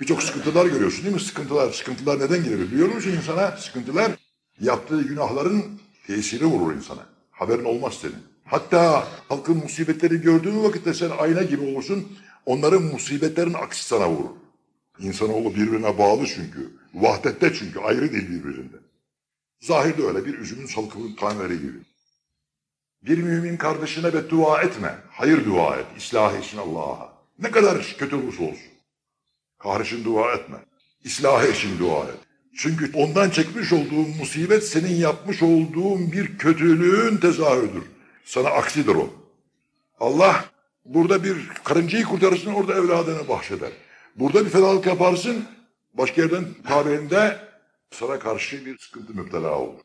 Birçok sıkıntılar görüyorsun değil mi? Sıkıntılar, sıkıntılar neden gelir biliyor musun insana? Sıkıntılar yaptığı günahların tesiri vurur insana. Haberin olmaz senin. Hatta halkın musibetleri gördüğün vakitte sen ayna gibi olursun. Onların musibetlerin aksi sana vurur. İnsanoğlu birbirine bağlı çünkü. Vahdette çünkü ayrı değil birbirinden. Zahirde öyle bir üzümün salkımın taneleri gibi. Bir mümin kardeşine beddua etme. Hayır dua et. İslah için Allah'a. Ne kadar kötü olursa olsun. Kahrışın dua etme. İslah için dua et. Çünkü ondan çekmiş olduğun musibet senin yapmış olduğun bir kötülüğün tezahürüdür. Sana aksidir o. Allah burada bir karıncayı kurtarırsın orada evladını bahşeder. Burada bir fedalık yaparsın başka yerden tabirinde sana karşı bir sıkıntı müptela olur.